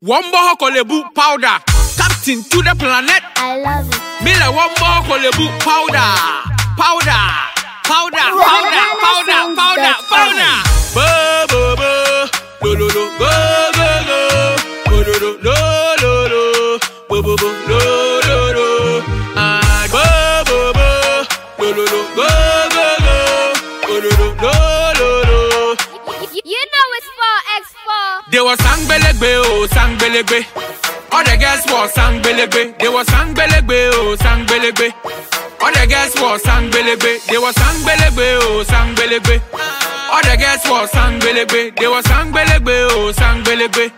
One more kolebu powder. Captain to the planet. I love it. Miller one more kolebu powder. Powder. Powder. Powder. Powder. Powder. Powder. Bo bo bo. Lo lo lo. Go go go. Bo lo lo lo lo lo. Bo bo bo. Lo lo lo. Ah. Bo bo bo. Lo lo lo. Go go go. Bo lo lo lo They was sangbelegbe oh sangbelegbe. All the girls was sangbelegbe. They was sangbelegbe oh sangbelegbe. All the girls was sangbelegbe. They was sangbelegbe oh sangbelegbe. All the girls was sangbelegbe. They was sangbelegbe oh sangbelegbe.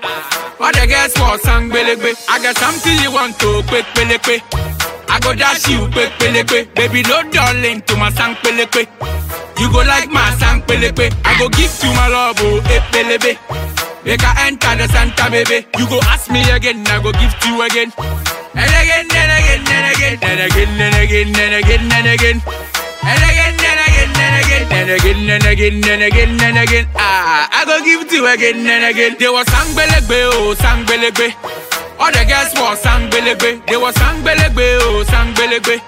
All the girls was sangbelegbe. I got something you want to quick pelegbe. I go dash you quick pelegbe. Baby no darling to my sang pelegbe. You go like my sang pelepe. I go give you my love, oh, eh, pelebe. Make I enter the Santa baby. You go ask me again, I go give to you again. And again, and again, and again, and again, and again, and again, and again. And again, and again, and again, and again, and again, and again, and again. Ah, I go give to you again and again. They was sang belegbe, oh, sang belegbe. All the girls was sang belegbe. They was sang belegbe, oh, sang belegbe.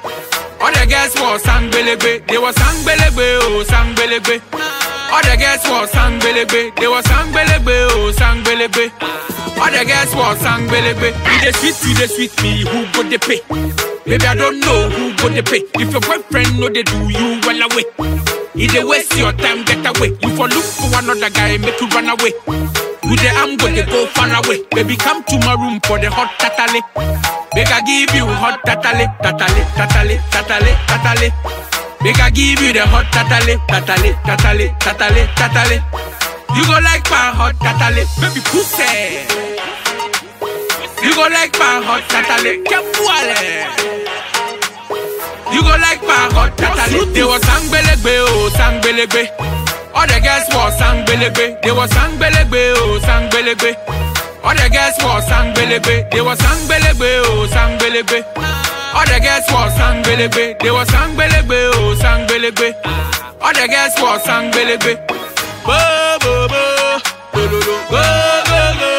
All the girls was sang belegbe. They was sang belegbe, oh, sang belegbe. All the girls was sang belegbe. They was sang belegbe, oh, sang belegbe. All the girls was sang belegbe. You the sweet, you the sweet me, who go the pay? Baby, I don't know who go the pay. If your boyfriend know they do you well away. He dey waste your time, get away. You for look for another guy, make you run away. You the am go they go far away. Baby, come to my room for the hot tatale. Make I give you hot tatale, tatale, tatale, tatale, tatale. Make I give you the hot tatale, tatale, tatale, tatale, tatale. You go like my hot tatale, baby pussy. You go like my hot tatale, kepuale. You go like my hot tatale. They was sangbelegbe, oh sangbelegbe. All the girls was sangbelegbe. They was sangbelegbe, oh sangbelegbe. All the girls was sangbelegbe. They was sangbelegbe, oh sangbelegbe. All the girls was sangbelegbe. They was sangbelegbe, oh sangbelegbe. All the girls was sangbelegbe. Bo bo bo, lo lo lo, go go go,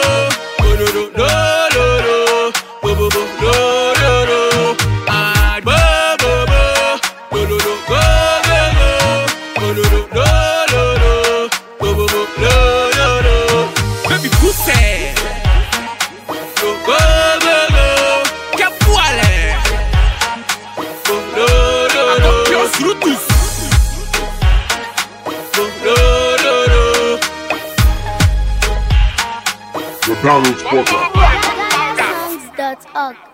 Porter. Songs.org.